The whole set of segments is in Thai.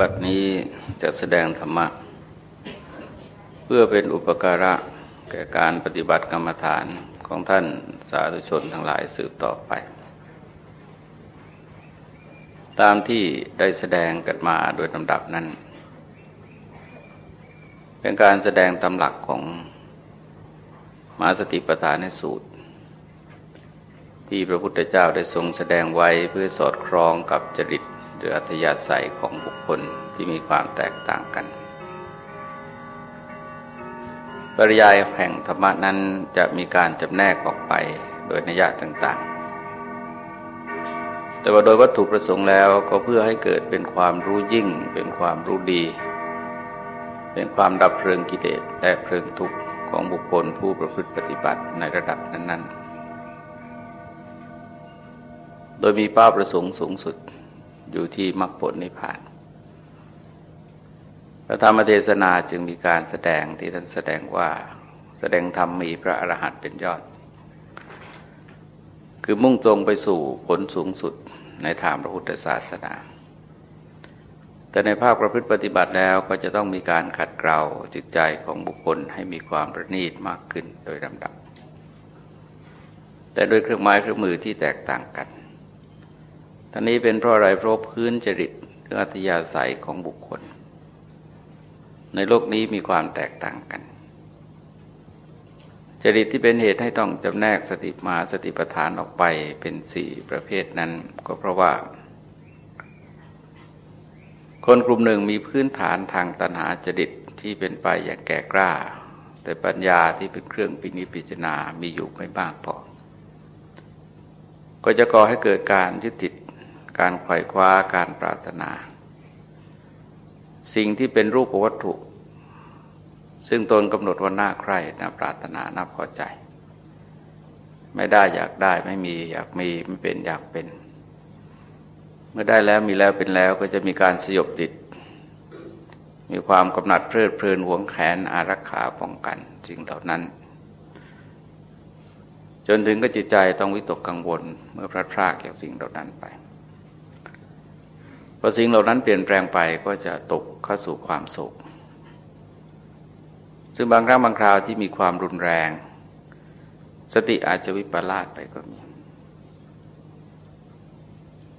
บัดนี้จะแสดงธรรมะ เพื่อเป็นอุปการะแก่การปฏิบัติกรรมฐานของท่านสาธุชนทั้งหลายสืบต่อไป ตามที่ได้แสดงกันมาโดยลำดับนั้น เป็นการแสดงตำหลักของมาสติปัฏฐานในสูตร ที่พระพุทธเจ้าได้ทรงแสดงไว้เพื่อสอดคล้องกับจริต หรืออัธยาศัยของบุคคลที่มีความแตกต่างกัน ปริยายแห่งธรรมนั้นจะมีการจำแนกออกไปโดยนิยะต่างๆ แต่ว่าโดยวัตถุประสงค์แล้วก็เพื่อให้เกิดเป็นความรู้ยิ่ง เป็นความรู้ดี เป็นความดับเพลิงกิเลสและเพลิงทุกข์ของบุคคลผู้ประพฤติปฏิบัติในระดับนั้น ๆ โดยมีเป้าประสงค์สูงสุด อยู่ที่มรรคผลนิพพาน พระธรรมเทศนาจึงมีการแสดงที่ท่านแสดงว่าแสดงธรรมมีพระอรหันต์เป็นยอด คือมุ่งตรงไปสู่ผลสูงสุดในทางพระพุทธศาสนา แต่ในภาคประพฤติปฏิบัติแล้วก็จะต้องมีการขัดเกลาจิตใจของบุคคลให้มีความประณีตมากขึ้นโดยลำดับ แต่โดยเครื่องไม้เครื่องมือที่แตกต่างกัน ท่านี้เป็นเพราะอะไรเพราะพื้นจริตหรืออัตยาศัยของบุคคล ในโลกนี้มีความแตกต่างกัน จริตที่เป็นเหตุให้ต้องจำแนกสติมาสติปัฏฐานออกไปเป็นสี่ประเภทนั้น ก็เพราะว่า คนกลุ่มหนึ่งมีพื้นฐานทางตัณหาจริตที่เป็นไปอย่างแก่กล้า แต่ปัญญาที่เป็นเครื่องปิณิพิจารณามีอยู่ไม่บ้างพอก็จะก่อให้เกิดการยึดติด การไขว่คว้าการปรารถนา สิ่งที่เป็นรูปวัตถุ ซึ่งตนกำหนดว่าน่าใคร่น่าปรารถนาน่าพอใจ ไม่ได้อยากได้ไม่มีอยากมีไม่เป็นอยากเป็น เมื่อได้แล้วมีแล้วเป็นแล้วก็จะมีการสยบติด มีความกำหนัดเพลิดเพลินหวงแขนอารักขาป้องกันสิ่งเหล่านั้นจนถึงก็จิตใจต้องวิตกกังวลเมื่อพลัดพรากจากสิ่งเหล่านั้นไป พอสิ่งเหล่านั้นเปลี่ยนแปลงไปก็จะตกเข้าสู่ความโศกซึ่งบางครั้งบางคราวที่มีความรุนแรง สติอาจจะวิปลาสไปก็มี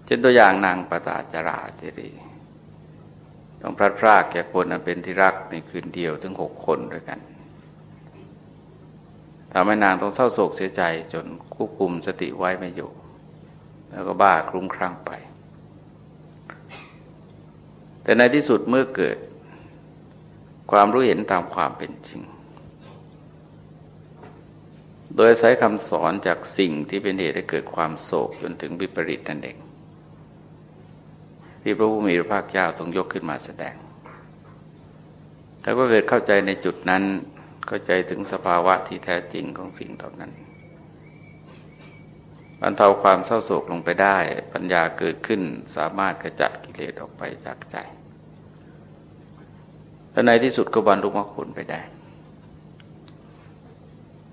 เช่นตัวอย่างนางปตาจราเจรีต้องพลัดพรากแก่คนเป็นที่รักในคืนเดียวถึงหกคนด้วยกันทำให้นางต้องเศร้าโศกเสียใจจนควบคุมสติไว้ไม่อยู่ แล้วก็บ้าคลุ้มคลั่งไป แต่ในที่สุดเมื่อเกิด ความรู้เห็นตามความเป็นจริง โดยใช้คำสอนจากสิ่งที่เป็นเหตุให้เกิดความโศกจนถึงวิปริตนั่นเองที่พระผู้มีพระภาคเจ้าทรงยกขึ้นมาแสดงถ้าก็เกิดเข้าใจในจุดนั้นเข้าใจถึงสภาวะที่แท้จริงของสิ่งเหล่านั้น บรรเทาความเศร้าโศกลงไปได้ ปัญญาเกิดขึ้นสามารถกระจัดกิเลสออกไปจากใจและในที่สุดก็บรรลุมรรคผลไปได้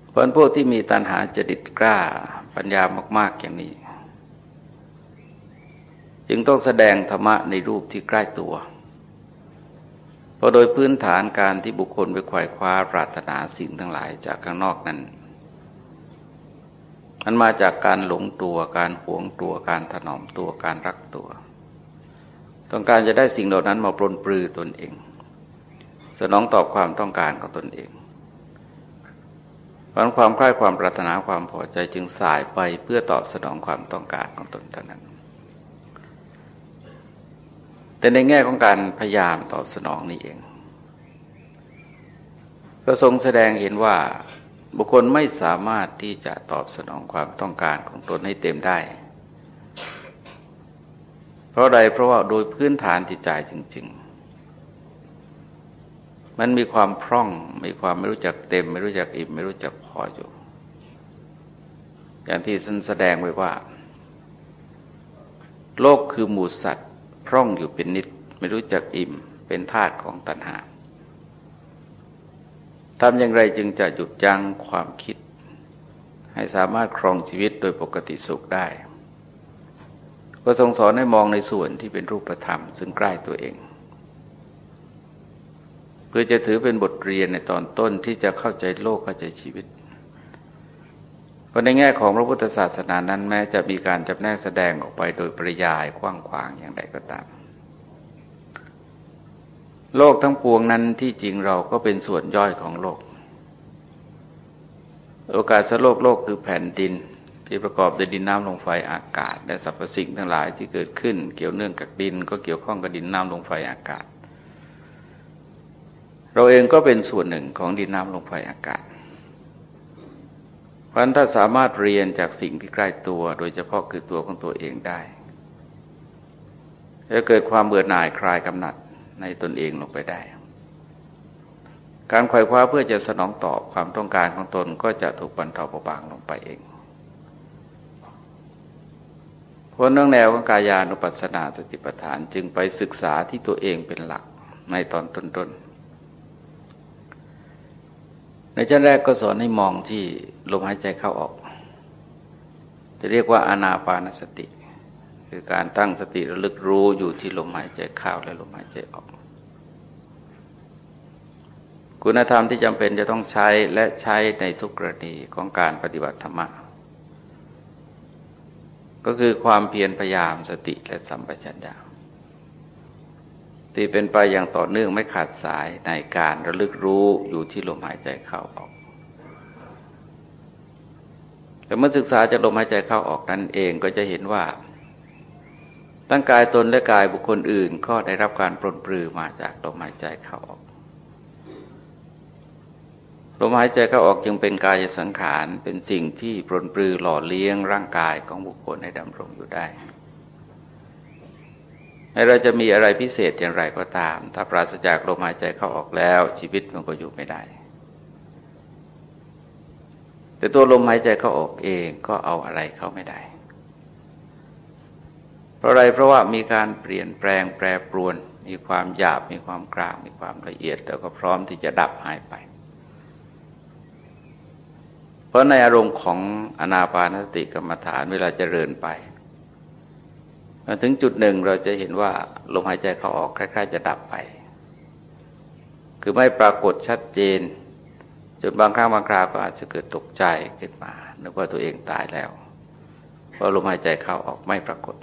เพราะพวกที่มีตัณหาจดิตกล้าปัญญามากๆอย่างนี้ จึงต้องแสดงธรรมะในรูปที่ใกล้ตัว เพราะโดยพื้นฐานการที่บุคคลไปขวายคว้าปรารถนาสิ่งทั้งหลายจากข้างนอกนั้น มันมาจากการหลงตัวการหวงตัวการถนอมตัวการรักตัว ต้องการจะได้สิ่งเหล่านั้นมาปลนปลือตนเอง สนองตอบความต้องการของตนเองเพราะความใคร่ความปรารถนาความพอใจจึงสายไปเพื่อตอบสนองความต้องการของตนเท่านั้น แต่ในแง่ของการพยายามตอบสนองนี่เอง ก็ทรงแสดงเห็นว่า บุคคลไม่สามารถที่จะตอบสนองความต้องการของตนให้เต็มได้ เพราะใดเพราะว่าโดยพื้นฐานจิตใจจริง ๆ มันมีความพร่อง มีความไม่รู้จักเต็ม ไม่รู้จักอิ่มไม่รู้จักพออยู่ อย่างที่ท่านแสดงไว้ว่า โลกคือหมูสัตว์ พร่องอยู่เป็นนิด ไม่รู้จักอิ่มเป็นธาตุของตัณหา ทำอย่างไรจึงจะหยุดยั้งความคิด ให้สามารถครองชีวิตโดยปกติสุขได้ ก็ทรงสอนให้มองในส่วนที่เป็นรูปธรรม ซึ่งใกล้ตัวเอง เพื่อจะถือเป็นบทเรียนในตอนต้นที่จะเข้าใจโลกเข้าใจชีวิตเพราะในแง่ของพระพุทธศาสนานั้นแม้จะมีการจำแนกแสดงออกไปโดยปริยายกว้างขวางอย่างไรก็ตาม โลกทั้งปวงนั้นที่จริงเราก็เป็นส่วนย่อยของโลก โอกาสสโลกโลกคือแผ่นดินที่ประกอบด้วยดินน้ำลมไฟอากาศ และสรรพสิ่งทั้งหลายที่เกิดขึ้น เกี่ยวเนื่องกับดิน ก็เกี่ยวข้องกับดินน้ำลมไฟอากาศ เราเองก็เป็นส่วนหนึ่งของดินน้ำลมไฟอากาศเพราะถ้าสามารถเรียนจากสิ่งที่ใกล้ตัว โดยเฉพาะคือตัวของตัวเองได้จะเกิดความเบื่อหน่ายคลายกำหนัด ในตนเองลงไปได้ การไขว่คว้าเพื่อจะสนองตอบความต้องการของตนก็จะถูกบรรเทาเบาบางลงไปเองเพราะเรื่องแนวของกายานุปัสสนาสติปัฏฐานจึงไปศึกษาที่ตัวเองเป็นหลักในตอนต้นๆ ในชั้นแรกก็สอนให้มองที่ลมหายใจเข้าออก จะเรียกว่าอานาปานสติ คือการตั้งสติระลึกรู้อยู่ที่ลมหายใจเข้าและลมหายใจออก คุณธรรมที่จำเป็นจะต้องใช้และใช้ในทุกกรณีของการปฏิบัติธรรมก็คือความเพียรพยายามสติและสัมปชัญญะที่เป็นไปอย่างต่อเนื่องไม่ขาดสายในการระลึกรู้อยู่ที่ลมหายใจเข้าออก แต่เมื่อศึกษาจากลมหายใจเข้าออกนั้นเองก็จะเห็นว่า ตั้งกายตนและกายบุคคลอื่น ก็ได้รับการปรนปรือมาจากลมหายใจเข้าออกลมหายใจเข้าออกจึงเป็นกายสังขารเป็นสิ่งที่ปรนปรือหล่อเลี้ยงร่างกายของบุคคลให้ดำรงอยู่ได้เราจะมีอะไรพิเศษอย่างไรก็ตาม ถ้าปราศจากลมหายใจเข้าออกแล้ว ชีวิตมันก็อยู่ไม่ได้ แต่ตัวลมหายใจเข้าออกเองก็เอาอะไรเข้าไม่ได้ เพราะอะไรเพราะว่ามีการเปลี่ยนแปลงแปรปรวน มีความหยาบมีความกลางมีความละเอียดแล้วก็พร้อมที่จะดับหายไป เพราะในอารมณ์ของอนาปานสติกรรมฐานเวลาเจริญไปถึงจุดหนึ่งเราจะเห็นว่าลมหายใจเข้าออกคล้าย ๆ จะดับไป คือไม่ปรากฏชัดเจนจนบางครั้งบางคราวก็อาจจะเกิดตกใจขึ้นมานึกว่าตัวเองตายแล้วเพราะลมหายใจเข้าออกไม่ปรากฏ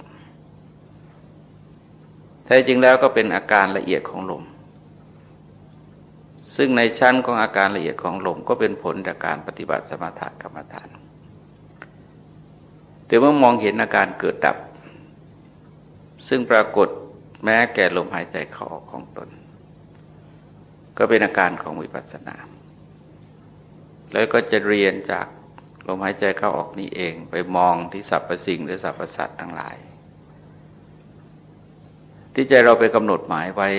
แท้จริงแล้วก็เป็นอาการละเอียดของลม ซึ่งในชั้นของอาการละเอียดของลมก็เป็นผลจากการปฏิบัติสมถกรรมฐาน แต่เมื่อมองเห็นอาการเกิดดับ ซึ่งปรากฏแม้แก่ลมหายใจเข้าออกของตน ก็เป็นอาการของวิปัสสนา แล้วก็จะเรียนจากลมหายใจเข้าออกนี้เองไปมองที่สรรพสิ่งหรือสรรพสัตว์ทั้งหลาย ที่ใจเราไปกำหนดหมายไว้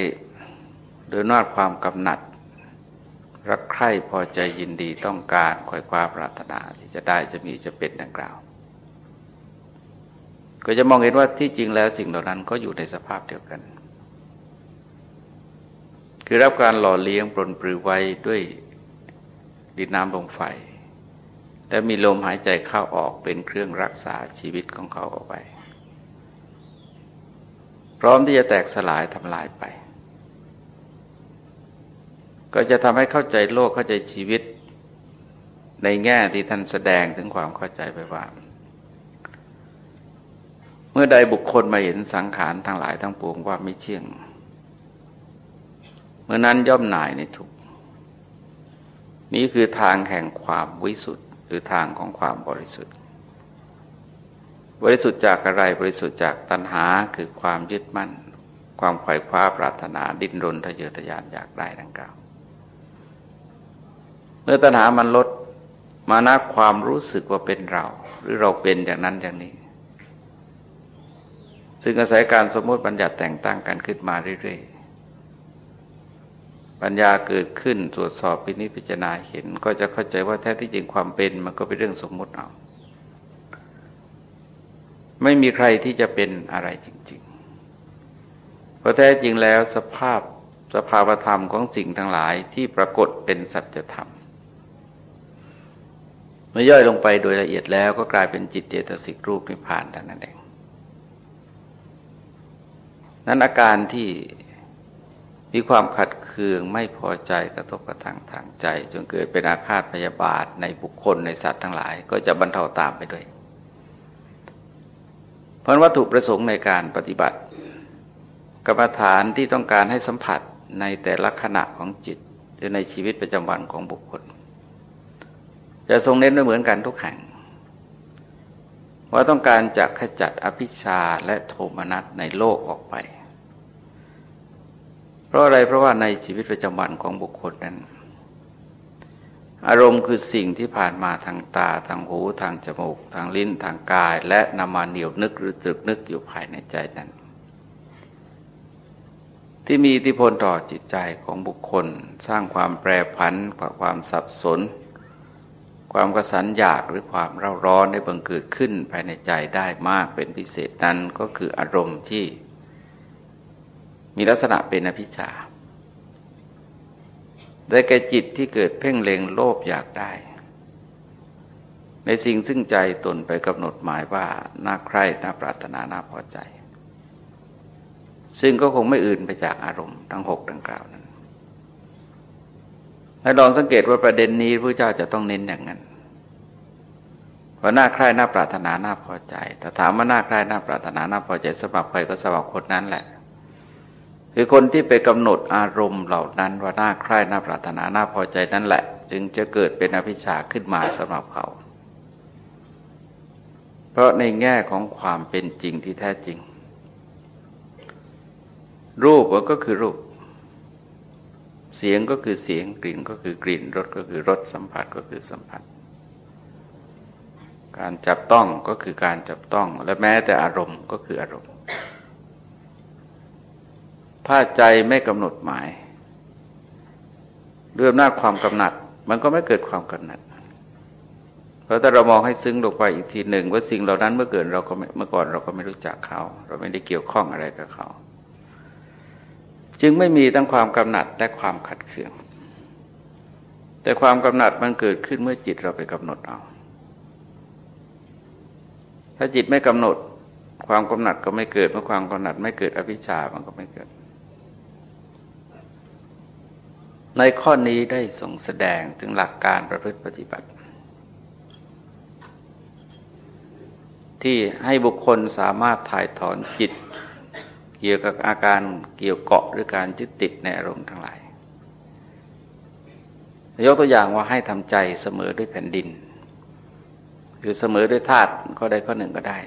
โดยนอดความกำหนัด รักใคร่พอใจยินดีต้องการคอยความปรารถนาที่จะได้จะมีจะเป็นดังกล่าว ก็จะมองเห็นว่าที่จริงแล้วสิ่งเหล่านั้นก็อยู่ในสภาพเดียวกัน คือรับการหล่อเลี้ยงปลนปลือไว้ด้วยดินน้ำลมไฟและมีลมหายใจเข้าออกเป็นเครื่องรักษาชีวิตของเขาเอาไว้ พร้อมที่จะแตกสลายทำลายไป ก็จะทำให้เข้าใจโลกเข้าใจชีวิต ในแง่ที่ท่านแสดงถึงความเข้าใจไปว่า เมื่อใดบุคคลมาเห็นสังขารทั้งหลายทั้งปวงว่าไม่เที่ยง เมื่อนั้นย่อมหน่ายในทุกนี้คือทางแห่งความวิสุทธ์หรือทางของความบริสุทธิ์ บริสุทธิ์จากอะไรบริสุทธิ์จากตัณหาคือความยึดมั่น ความไขว่คว้าปรารถนาดิ้นรนทะเยอทะยานอยากได้ดังกล่าว เมื่อตัณหามันลดมานะความรู้สึกว่าเป็นเรา หรือเราเป็นอย่างนั้นอย่างนี้ ซึ่งอาศัยการสมมติบัญญัติแต่งตั้งกันขึ้นมาเรื่อยๆปัญญาเกิดขึ้นตรวจสอบพินิจพิจารณาเห็น ก็จะเข้าใจว่าแท้ที่จริงความเป็นมันก็เป็นเรื่องสมมติเอา ไม่มีใครที่จะเป็นอะไรจริงๆ เพราะแท้จริงแล้วสภาพสภาวธรรมของสิ่งทั้งหลายที่ปรากฏเป็นสัจธรรมเมื่อย่อยลงไปโดยละเอียดแล้วก็กลายเป็นจิตเจตสิกรูปนิพพานดังนั้นเองนั้นอาการที่มีความขัดเคืองไม่พอใจกระทบกระทั่งทางใจ จนเกิดเป็นอาฆาตพยาบาทในบุคคลในสัตว์ทั้งหลาย ก็จะบรรเทาตามไปด้วย ราะวัตถุประสงค์ในการปฏิบัติ กรรมฐานที่ต้องการให้สัมผัสในแต่ละขณะของจิต หรือในชีวิตประจำวันของบุคคล จะทรงเน้นไม่เหมือนกันทุกแห่ง ว่าต้องการจะขจัดอภิชาและโทมนัสในโลกออกไป เพราะอะไรเพราะว่าในชีวิตประจำวันของบุคคลนั้น อารมณ์คือสิ่งที่ผ่านมาทางตา ทางหู ทางจมูก ทางลิ้น ทางกาย และนำมาเหนียวนึกหรือตรึกนึกอยู่ภายในใจนั้น ที่มีอิทธิพลต่อจิตใจของบุคคล สร้างความแปรผันความสับสน ความกระสันอยากหรือความเร่าร้อนได้บังเกิดขึ้นภายในใจได้มากเป็นพิเศษนั้นก็คืออารมณ์ที่ มีลักษณะเป็นอภิชา ได้แก่จิตที่เกิดเพ่งเล็งโลภอยากได้ ในสิ่งซึ่งใจตนไปกำหนดหมายว่าน่าใคร่น่าปรารถนาน่าพอใจ ซึ่งก็คงไม่อื่นไปจากอารมณ์ทั้งหกดังกล่าวนั้นให้ลองสังเกตว่าประเด็นนี้พระเจ้าจะต้องเน้นอย่างนั้นว่าหน้าใคร่หน้าปรารถนาหน้าพอใจแต่ถามว่าหน้าใคร่หน้าปรารถนาหน้าพอใจสำหรับใครก็สำหรับคนนั้นแหละ คือคนที่ไปกำหนดอารมณ์เหล่านั้นว่าหน้าใคร่หน้าปรารถนาหน้าพอใจนั่นแหละ จึงจะเกิดเป็นอภิชาขึ้นมาสำหรับเขา เพราะในแง่ของความเป็นจริงที่แท้จริง รูปก็คือรูป เสียงก็คือเสียงกลิ่นก็คือกลิ่นรสก็คือรสสัมผัสก็คือสัมผัสการจับต้องก็คือการจับต้องและแม้แต่อารมณ์ก็คืออารมณ์ ถ้าใจไม่กำหนดหมายด้วยอำนาจความกำหนัด มันก็ไม่เกิดความกำหนัด เพราะถ้าเรามองให้ซึ้งลงไปอีกทีหนึ่ง ว่าสิ่งเหล่านั้นเมื่อเกิดเราก็เมื่อก่อนเราก็ไม่รู้จักเขา เราไม่ได้เกี่ยวข้องอะไรกับเขา จึงไม่มีทั้งความกำหนัดและความขัดเคือง แต่ความกำหนัดมันเกิดขึ้นเมื่อจิตเราไปกำหนดเอา ถ้าจิตไม่กำหนด ความกำหนัดก็ไม่เกิด เมื่อความกำหนัดไม่เกิดอภิชามันก็ไม่เกิด ในข้อนี้ได้ส่งแสดงถึงหลักการประพฤติปฏิบัติ ที่ให้บุคคลสามารถถ่ายถอนจิต เกี่ยวกับอาการเกี่ยวเกาะหรือการยึดติดในอารมณ์ทั้งหลาย ยกตัวอย่างว่าให้ทำใจเสมอด้วยแผ่นดินคือเสมอด้วยธาตุก็ได้ข้อหนึ่งก็ได้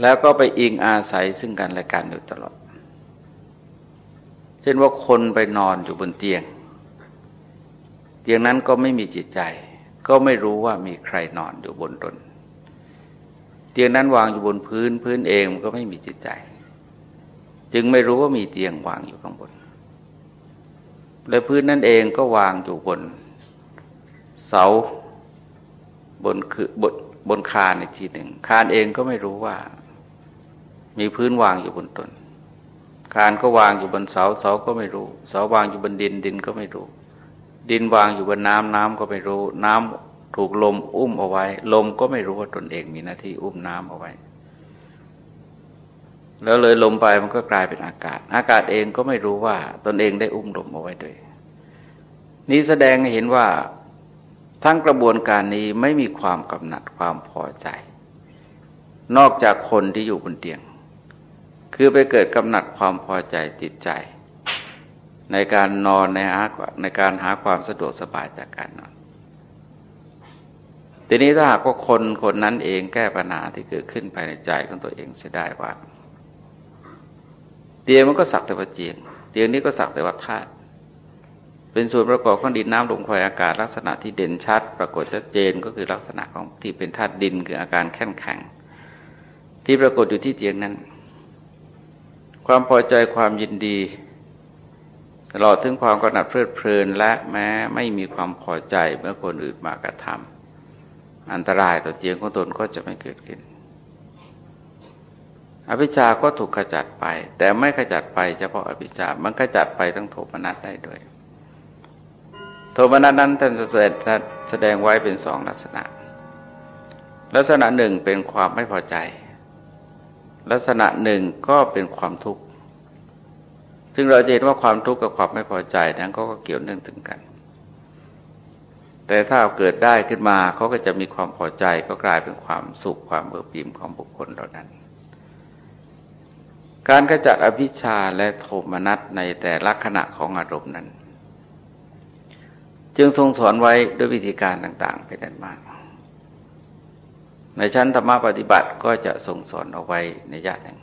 แล้วก็ไปอิงอาศัยซึ่งกันและกันอยู่ตลอด เช่นว่าคนไปนอนอยู่บนเตียง เตียงนั้นก็ไม่มีจิตใจ ก็ไม่รู้ว่ามีใครนอนอยู่บนตนเตียงนั้นวางอยู่บนพื้นพื้นเองมันก็ไม่มีจิตใจ จึงไม่รู้ว่ามีเตียงวางอยู่ข้างบนและพื้นนั่นเองก็วางอยู่บน เสาบนคือบนบนคานอีกทีหนึ่งคานเองก็ไม่รู้ว่า มีพื้นวางอยู่บนตน คานก็วางอยู่บนเสาเสาก็ไม่รู้ เสาวางอยู่บนดินดินก็ไม่รู้ ดินวางอยู่บนน้ำน้ำก็ไม่รู้ น้ำถูกลมอุ้มเอาไว้ ลมก็ไม่รู้ว่าตนเองมีหน้าที่อุ้มน้ำเอาไว้ แล้วเลยลมไปมันก็กลายเป็นอากาศ อากาศเองก็ไม่รู้ว่าตนเองได้อุ้มลมเอาไว้ด้วยนี้แสดงให้เห็นว่าทั้งกระบวนการนี้ไม่มีความกำหนัดความพอใจ นอกจากคนที่อยู่บนเตียง คือไปเกิดกำหนัดความพอใจติดใจ ในการนอนในหาในการหาความสะดวกสบายจากการนอน ทีนี้ถ้าหากว่าคนคนนั้นเองแก้ปัญหาที่เกิดขึ้นภายในใจของตัวเองเสียได้ว่า เตียงมันก็สักแต่ว่าเจียง เตียงนี้ก็สักแต่ว่าธาตุเป็นส่วนประกอบของดินน้ำลมไฟอากาศลักษณะที่เด่นชัด ปรากฏชัดเจนก็คือลักษณะของที่เป็นธาตุดินคืออาการแข็งแข็งที่ปรากฏอยู่ที่เตียงนั้น ความพอใจความยินดี ตลอดถึงความกระหนัดเพลิดเพลินและแม้ไม่มีความพอใจเมื่อคนอื่นมากระทำอันตรายต่อเจียงของตนก็จะไม่เกิดขึ้น อภิชาก็ถูกขจัดไป แต่ไม่ขจัดไปเฉพาะอภิชามันขจัดไปทั้งโทมนัสได้ด้วย โทมนัสนั้นท่านแสดงไว้เป็นสองลักษณะ ลักษณะหนึ่งเป็นความไม่พอใจ ลักษณะหนึ่งก็เป็นความทุกข์ ซึ่งเราจะเห็นว่าความทุกข์กับความไม่พอใจนั้นก็เกี่ยวเนื่องถึงกัน แต่ถ้าเกิดได้ขึ้นมาเขาก็จะมีความพอใจก็กลายเป็นความสุขความเบิกบิมของบุคคลเหล่านั้น การกระจัดอภิชาและโทมนัสในแต่ละขณะของอารมณ์นั้น จึงทรงสอนไว้ด้วยวิธีการต่าง ๆ เป็นอันมาก ในชั้นธรรมะปฏิบัติก็จะทรงสอนเอาไว้ในญาติหนึ่ง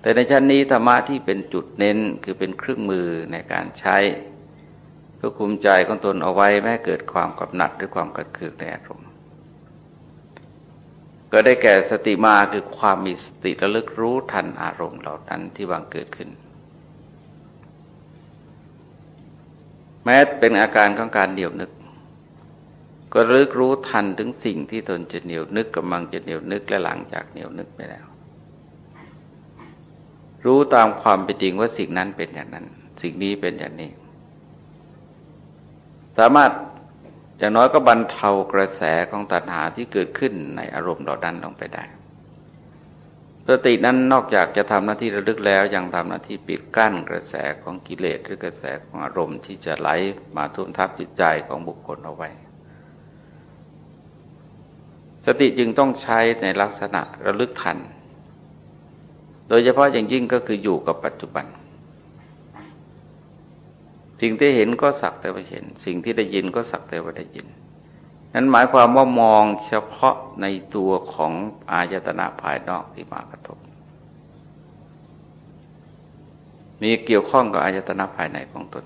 แต่ในชั้นนี้ธรรมะที่เป็นจุดเน้นคือเป็นเครื่องมือในการใช้เพื่อคุมใจของตนเอาไว้แม้เกิดความกำหนัดหรือความกัดขืนในอารมณ์ก็ได้แก่สติมาคือความมีสติระลึกรู้ทันอารมณ์เหล่านั้นที่บางเกิดขึ้น แม้เป็นอาการของการเดี่ยวนึก ก็รึกรู้ทันถึงสิ่งที่ตนจะเหนียวนึกกำลังจะเหนียวนึกและหลังจากเหนียวนึกไปแล้ว รู้ตามความเป็นจริงว่าสิ่งนั้นเป็นอย่างนั้น สิ่งนี้เป็นอย่างนี้ สามารถอย่างน้อยก็บรรเทากระแสของตัณหาที่เกิดขึ้นในอารมณ์เหล่านั้นลงไปได้สตินั้นนอกจากจะทำหน้าที่ระลึกแล้วยังทำหน้าที่ปิดกั้นกระแสของกิเลสหรือกระแสของอารมณ์ที่จะไหลมาทุ่มทับจิตใจของบุคคลเอาไว้ สติจึงต้องใช้ในลักษณะระลึกทัน โดยเฉพาะอย่างยิ่งก็คืออยู่กับปัจจุบัน สิ่งที่เห็นก็สักแต่ว่าเห็น สิ่งที่ได้ยินก็สักแต่ว่าได้ยิน นั้นหมายความว่ามองเฉพาะในตัวของอายตนะภายนอกที่มากระทบ มีเกี่ยวข้องกับอายตนะภายในของตน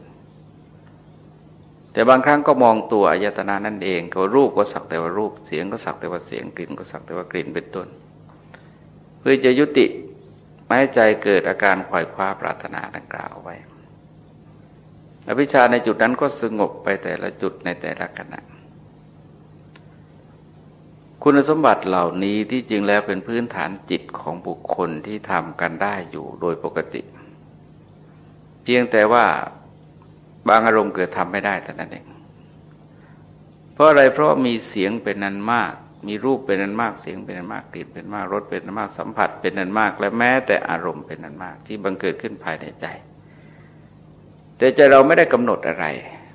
แต่บางครั้งก็มองตัวอายตนะนั่นเองก็รูปก็สักแต่ว่ารูปเสียงก็สักแต่ว่าเสียงกลิ่นก็สักแต่ว่ากลิ่นเป็นต้นเพื่อจะยุติไม่ให้ใจเกิดอาการขวายคว้าปรารถนาดังกล่าวไว้อภิชาในจุดนั้นก็สงบไปแต่ละจุดในแต่ละขณะคุณสมบัติเหล่านี้ที่จริงแล้วเป็นพื้นฐานจิตของบุคคลที่ทำกันได้อยู่โดยปกติ เพียงแต่ว่า บางอารมณ์เกิดทำไม่ได้แต่นั้นเองเพราะอะไรเพราะมีเสียงเป็นนันมาก มีรูปเป็นนันมากเสียงเป็นนันมากกลิ่นเป็นมากรสเป็นนันมากสัมผัสเป็นนันมาก และแม้แต่อารมณ์เป็นนันมาก ที่บังเกิดขึ้นภายในใจ แต่ใจเราไม่ได้กำหนดอะไร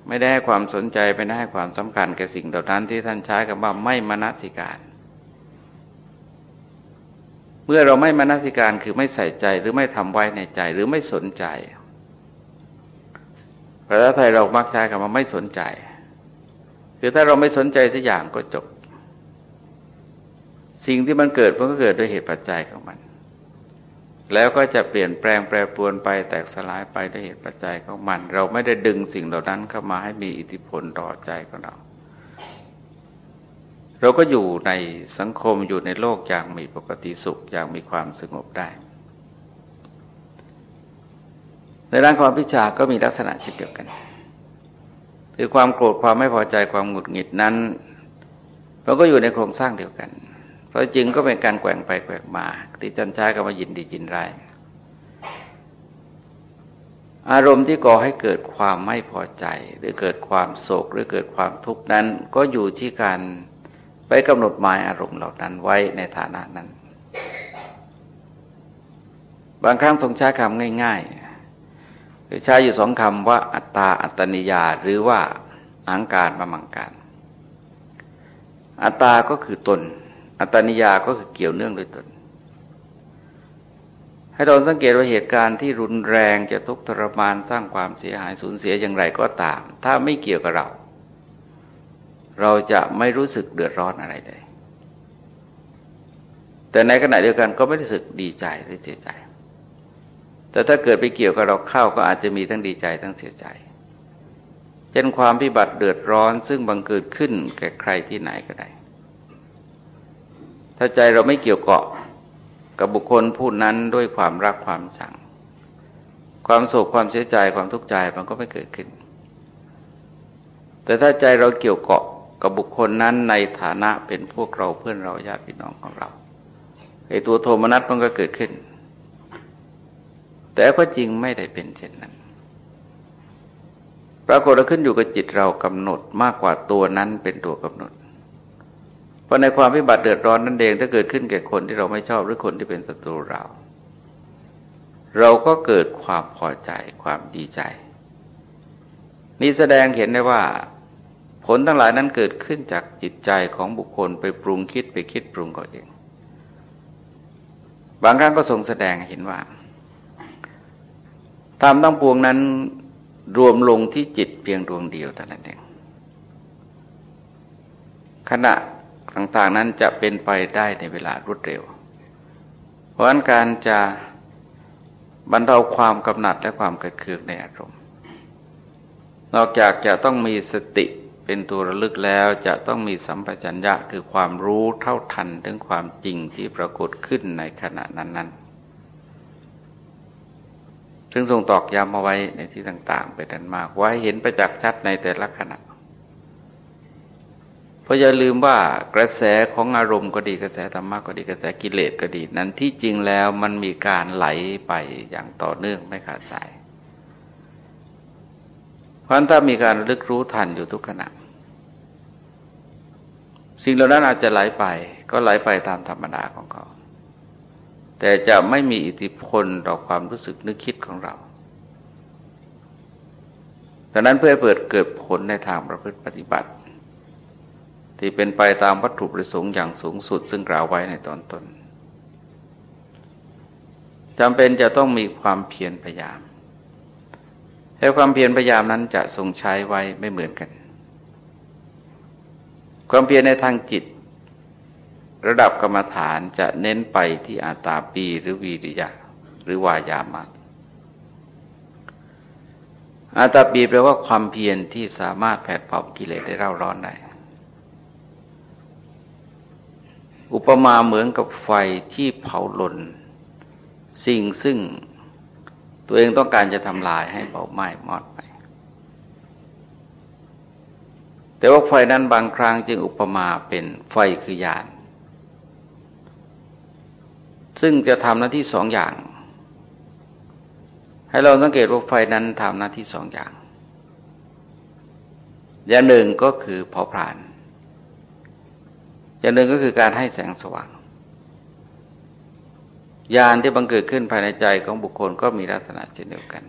ไม่ได้ให้ความสนใจไม่ได้ให้ความสำคัญแก่สิ่งเหล่านั้นที่ท่านใช้คำว่าไม่มนสิการเมื่อเราไม่มนสิการคือไม่ใส่ใจหรือไม่ทำไว้ในใจหรือไม่สนใจ ภาษาไทยเรามักใช้คำว่าไม่สนใจ คือถ้าเราไม่สนใจสักอย่างก็จบ สิ่งที่มันเกิดมันก็เกิดด้วยเหตุปัจจัยของมัน แล้วก็จะเปลี่ยนแปลงแปรปรวนไปแตกสลายไปด้วยเหตุปัจจัยของมัน เราไม่ได้ดึงสิ่งเหล่านั้นเข้ามาให้มีอิทธิพลต่อใจของเรา เราก็อยู่ในสังคมอยู่ในโลกอย่างมีปกติสุขอย่างมีความสงบได้ ในด้านความพิจารก็มีลักษณะเช่นเดียวกัน คือความโกรธความไม่พอใจความหงุดหงิดนั้นมันก็อยู่ในโครงสร้างเดียวกัน เพราะจริงก็เป็นการแกว่งไปแกว่งมาที่จันช้ก็มายินดียินร้ายอารมณ์ที่ก่อให้เกิดความไม่พอใจ หรือเกิดความโศกหรือเกิดความทุกข์นั้น ก็อยู่ที่การไปกำหนดหมายอารมณ์เหล่านั้นไว้ในฐานะนั้น บางครั้งทรงใช้คำง่าย คือใช้อยู่สองคำว่าอัตตาอัตนิยาหรือว่าอังการมามังการ อัตตาก็คือตน อัตนิยาก็คือเกี่ยวเนื่องโดยตน ให้เราสังเกตว่าเหตุการณ์ที่รุนแรงจะทุกข์ทรมานสร้างความเสียหายสูญเสียอย่างไรก็ตาม ถ้าไม่เกี่ยวกับเรา เราจะไม่รู้สึกเดือดร้อนอะไรเลยแต่ในขณะเดียวกันก็ไม่รู้สึกดีใจหรือเสียใจ แต่ถ้าเกิดไปเกี่ยวกับเราเข้าก็อาจจะมีทั้งดีใจทั้งเสียใจเช่นความพิบัติเดือดร้อนซึ่งบังเกิดขึ้นแก่ใครที่ไหนก็ได้ ถ้าใจเราไม่เกี่ยวเกาะกับบุคคลผู้นั้นด้วยความรักความชัง ความโศกความเสียใจความทุกข์ใจมันก็ไม่เกิดขึ้น แต่ถ้าใจเราเกี่ยวเกาะกับบุคคลนั้นในฐานะเป็นพวกเราเพื่อนเราญาติพี่น้องของเราไอ้ตัวโทมนัสมันก็เกิดขึ้น แต่ก็จริงไม่ได้เป็นเช่นนั้น ปรากฏขึ้นอยู่กับจิตเรากำหนดมากกว่าตัวนั้นเป็นตัวกำหนด เพราะในความวิบัติเดือดร้อนนั่นเองถ้าเกิดขึ้นแก่คนที่เราไม่ชอบหรือคนที่เป็นศัตรูเรา เราก็เกิดความพอใจความดีใจ นี่แสดงเห็นได้ว่า ผลทั้งหลายนั้นเกิดขึ้นจากจิตใจของบุคคลไปปรุงคิดไปคิดปรุงก็เอง บางครั้งก็ทรงแสดงเห็นว่า ธรรมทั้งปวงนั้นรวมลงที่จิตเพียงดวงเดียวเท่านั้นเองขณะต่างๆนั้นจะเป็นไปได้ในเวลารวดเร็ว เพราะนั้นการจะบรรเทาความกำหนัดและความกิดเคืองในอารมณ์ นอกจากจะต้องมีสติเป็นตัวระลึกแล้วจะต้องมีสัมปชัญญะคือความรู้เท่าทันถึงความจริงที่ปรากฏขึ้นในขณะนั้นๆ ซึ่งทรงตอกย้ำมาไว้ในที่ต่าง ๆ ไปดันมากไว้เห็นประจักษ์ชัดในแต่ละขณะเพราะอย่าลืมว่ากระแสของอารมณ์ก็ดีกระแสธรรมะก็ดีกระแสกิเลสก็ดี นั้นที่จริงแล้วมันมีการไหลไปอย่างต่อเนื่องไม่ขาดสาย เพราะฉะนั้นถ้ามีการลึกรู้ทันอยู่ทุกขณะ สิ่งเหล่านั้นอาจจะไหลไป ก็ไหลไปตามธรรมดาของเขา แต่จะไม่มีอิทธิพลต่อความรู้สึกนึกคิดของเราดังนั้นเพื่อเปิดเกิดผลในทางประพฤติปฏิบัติ ที่เป็นไปตามวัตถุประสงค์อย่างสูงสุด ซึ่งกล่าวไว้ในตอนต้นจำเป็นจะต้องมีความเพียรพยายามและความเพียรพยายามนั้นจะทรงใช้ไว้ไม่เหมือนกัน ความเพียรในทางจิต ระดับกรรมฐานจะเน้นไปที่อาตาปีหรือวีริยะหรือวายามะอาตาปีแปลว่าความเพียรที่สามารถแผดเผากิเลสได้เร่าร้อนได้ อุปมาเหมือนกับไฟที่เผาลน สิ่งซึ่งตัวเองต้องการจะทำลายให้เผาไหม้มอดไป แต่ว่าไฟนั้นบางครั้งจึงอุปมาเป็นไฟคือยาน ซึ่งจะทำหน้าที่สองอย่าง ให้เราสังเกตว่าไฟนั้นทำหน้าที่สองอย่าง อย่างหนึ่งก็คือเผาผลาญอย่างหนึ่งก็คือการให้แสงสว่างยานที่บังเกิดขึ้นภายในใจของบุคคลก็มีลักษณะเช่นเดียวกัน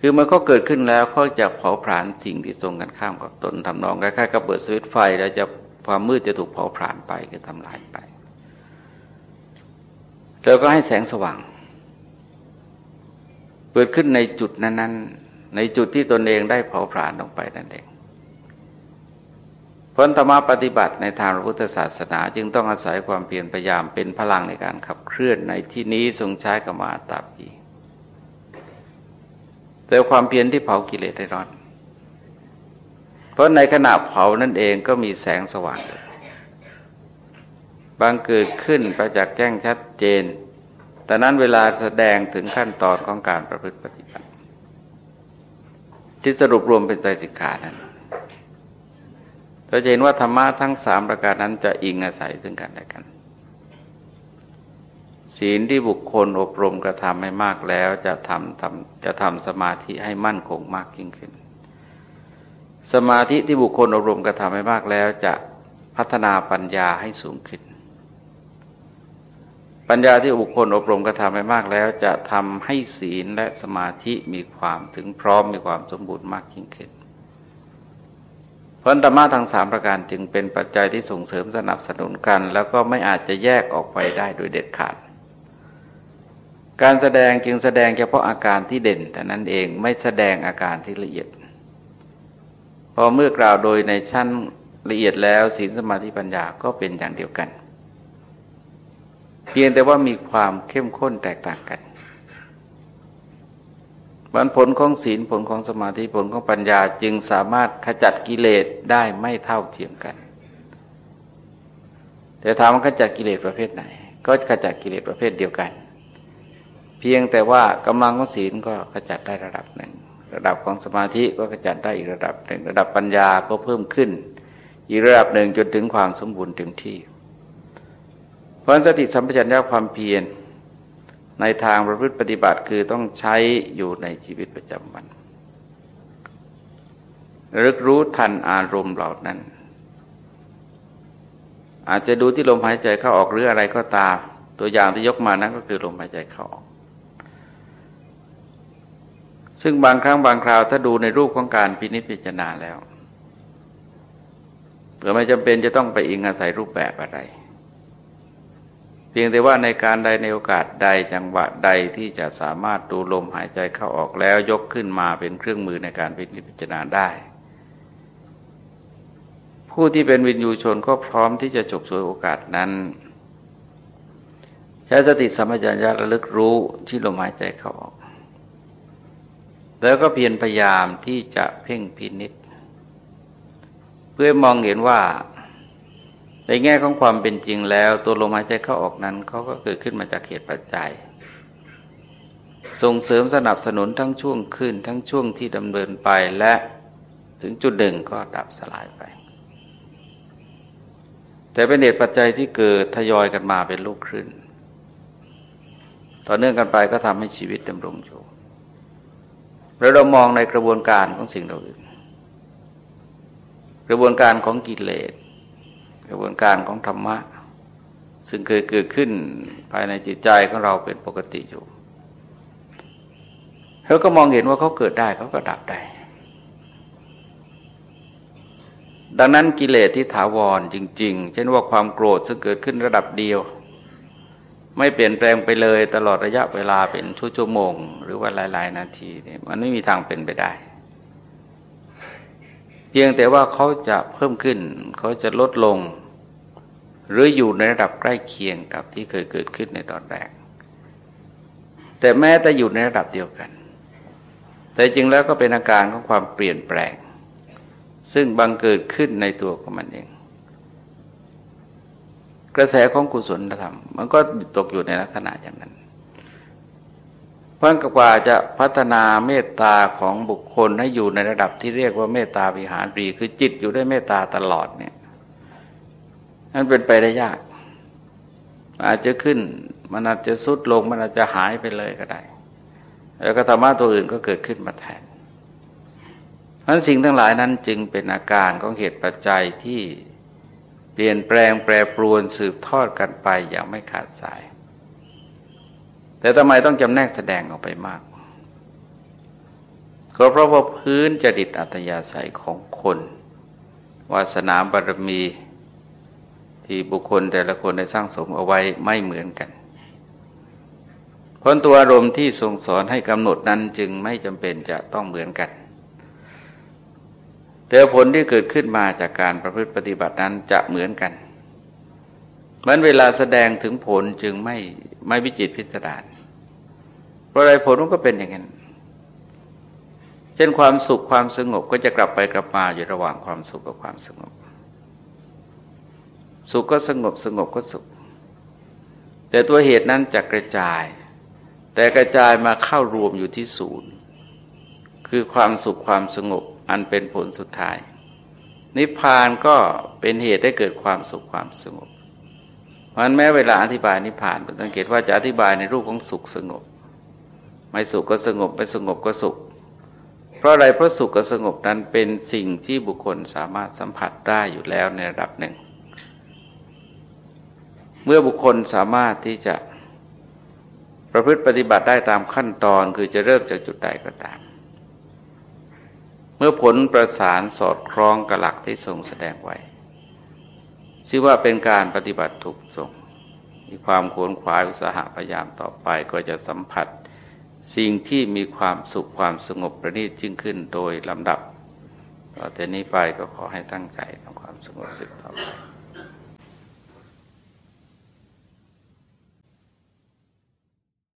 คือมันก็เกิดขึ้นแล้วเขาจะเผาผลาญสิ่งที่ตรงกันข้ามกับตนทำนองคล้ายๆกับเปิดสวิตไฟแล้วจะความมืดจะถูกเผาผลาญไปคือทำลายไป แล้วก็ให้แสงสว่าง เกิดขึ้นในจุดนั้น ๆ ในจุดที่ตนเองได้เผาผลาญลงไปนั่นเองผลธรรมปฏิบัติในทางพระพุทธศาสนา จึงต้องอาศัยความเพียรพยายามเป็นพลังในการขับเคลื่อนในที่นี้ทรงใช้กรรมาตาปีแต่ความเพียรที่เผากิเลสได้ร้อน เพราะในขณะเผานั่นเองก็มีแสงสว่างเลย บางเกิดขึ้นประจักษ์แจ้งชัดเจน แต่นั้นเวลาแสดงถึงขั้นตอนของการประพฤติปฏิบัติ ที่สรุปรวมเป็นใจสิกขานั้นเราจะเห็นว่าธรรมะทั้งสามประการนั้นจะอิงอาศัยถึงกันและกัน ศีลที่บุคคลอบรมกระทำให้มากแล้วจะทำทำจะทำสมาธิให้มั่นคงมากยิ่งขึ้น สมาธิที่บุคคลอบรมกระทำให้มากแล้วจะพัฒนาปัญญาให้สูงขึ้น ปัญญาที่บุคคลอบรมกระทำไปมากแล้ว จะทำให้ศีลและสมาธิมีความถึงพร้อมมีความสมบูรณ์มากยิ่งขึ้นเพราะธรรมะทั้งสามประการจึงเป็นปัจจัยที่ส่งเสริมสนับสนุนกัน แล้วก็ไม่อาจจะแยกออกไปได้โดยเด็ดขาด การแสดงจึงแสดงเฉพาะอาการที่เด่นแต่นั้นเองไม่แสดงอาการที่ละเอียด พอเมื่อกล่าวโดยในชั้นละเอียดแล้วศีลสมาธิปัญญาก็เป็นอย่างเดียวกัน เพียงแต่ว่ามีความเข้มข้นแตกต่างกันบันผลของศีลผลของสมาธิผลของปัญญาจึงสามารถขจัดกิเลสได้ไม่เท่าเทียมกัน แต่ถามว่าขจัดกิเลสประเภทไหน ก็ขจัดกิเลสประเภทเดียวกัน เพียงแต่ว่ากำลังของศีลก็ขจัดได้ระดับหนึ่ง ระดับของสมาธิก็ขจัดได้อีกระดับหนึ่ง ระดับปัญญาก็เพิ่มขึ้น อีกระดับหนึ่งจนถึงความสมบูรณ์เต็มที่ ราะสติสัมปชัญญะความเพียรในทางประพฤติปฏิบัติคือต้องใช้อยู่ในชีวิตประจำวันรึกรู้ทันอารมณ์เหล่านั้น อาจจะดูที่ลมหายใจเข้าออกหรืออะไรก็ตาม ตัวอย่างที่ยกมานั้นก็คือลมหายใจเข้าออก ซึ่งบางครั้งบางคราวถ้าดูในรูปของการพินิจพิจารณาแล้วเผื่อไม่จำเป็นจะต้องไปอิงอาศัยรูปแบบอะไร พียงแต่ว่าในการใดในโอกาสใดจังหวะใดที่จะสามารถดูลมหายใจเข้าออกแล้วยกขึ้นมาเป็นเครื่องมือในการพิจารณาได้ ผู้ที่เป็นวินยูชนก็พร้อมที่จะฉกฉวยโอกาสนั้น ใช้สติสัมปชัญญะระลึกรู้ที่ลมหายใจเข้าออก แล้วก็เพียรพยายามที่จะเพ่งพินิษเพื่อมองเห็นว่า ในแง่ของความเป็นจริงแล้ว ตัวลมหายใจเข้าออกนั้นเขาก็เกิดขึ้นมาจากเหตุปัจจัย ส่งเสริมสนับสนุนทั้งช่วงขึ้น ทั้งช่วงที่ดำเนินไปและถึงจุดหนึ่งก็ดับสลายไป แต่เป็นเหตุปัจจัยที่เกิดทยอยกันมาเป็นลูกคลื่นต่อเนื่องกันไปก็ทำให้ชีวิตดำรงอยู่แล้วเรามองในกระบวนการของสิ่งเราอื่น กระบวนการของกิเลส กระบวนการของธรรมะ ซึ่งเคยเกิดขึ้นภายในจิตใจของเราเป็นปกติอยู่เขาก็มองเห็นว่าเขาเกิดได้เขาก็ดับได้ ดังนั้นกิเลสที่ถาวรจริง ๆ เช่นว่าความโกรธซึ่งเกิดขึ้นระดับเดียว ไม่เปลี่ยนแปลงไปเลยตลอดระยะเวลาเป็นชั่วโมง หรือว่าหลาย ๆ นาทีเนี่ยมันไม่มีทางเป็นไปได้ เพียงแต่ว่าเขาจะเพิ่มขึ้น เขาจะลดลง หรืออยู่ในระดับใกล้เคียงกับที่เคยเกิดขึ้นในตอนแรก แต่แม้แต่อยู่ในระดับเดียวกัน แต่จริงแล้วก็เป็นอาการของความเปลี่ยนแปลง ซึ่งบังเกิดขึ้นในตัวของมันเอง กระแสของกุศลธรรม มันก็ตกอยู่ในลักษณะอย่างนั้น เพราะกว่าจะพัฒนาเมตตาของบุคคลให้อยู่ในระดับที่เรียกว่าเมตตาวิหารรีคือจิตอยู่ด้วยเมตตาตลอดเนี่ยนั่นเป็นไปได้ยาก อาจจะขึ้น มันอาจจะสุดลง มันอาจจะหายไปเลยก็ได้ แล้วก็ธรรมะตัวอื่นก็เกิดขึ้นมาแทนนั้นสิ่งทั้งหลายนั้นจึงเป็นอาการของเหตุปัจจัยที่เปลี่ยนแปลงแปรปรวนสืบทอดกันไปอย่างไม่ขาดสาย แต่ทำไมต้องจำแนกแสดงออกไปมาก ก็เพราะว่าพื้นจริตอัตยาศัยของคน วาสนาบารมี ที่บุคคลแต่ละคนได้สร้างสมเอาไว้ไม่เหมือนกันผลตัวอารมณ์ที่ทรงสอนให้กำหนดนั้นจึงไม่จำเป็นจะต้องเหมือนกัน แต่ผลที่เกิดขึ้นมาจากการประพฤติปฏิบัตินั้นจะเหมือนกันมันเวลาแสดงถึงผลจึงไม่ ไม่วิจิตพิสดารเพราะอะไรผลมันก็เป็นอย่างนั้น เช่นความสุขความสงบก็จะกลับไปกลับมาอยู่ระหว่างความสุขกับความสงบ สุขก็สงบสงบก็สุข แต่ตัวเหตุนั้นจะกระจาย แต่กระจายมาเข้ารวมอยู่ที่ศูนย์ คือความสุขความสงบอันเป็นผลสุดท้าย นิพพานก็เป็นเหตุให้เกิดความสุขความสงบ มันแม้เวลาอธิบายนิพพานสังเกตว่าจะอธิบายในรูปของสุขสงบ ไม่สุขก็สงบไม่สงบก็สุข เพราะอะไรเพราะสุขกับสงบนั้นเป็นสิ่งที่บุคคลสามารถสัมผัสได้อยู่แล้วในระดับหนึ่ง เมื่อบุคคลสามารถที่จะประพฤติปฏิบัติได้ตามขั้นตอนคือจะเริ่มจากจุดใดก็ตาม เมื่อผลประสานสอดคล้องกับหลักที่ทรงแสดงไว้ ชื่อว่าเป็นการปฏิบัติถูกทรงมีความขวนขวายอุตสาหะพยายามต่อไปก็จะสัมผัส สิ่งที่มีความสุขความสงบประณีตจึงขึ้นโดยลำดับต่อแต่นี้ไปก็ขอให้ตั้งใจทำความสงบสุขต่อไป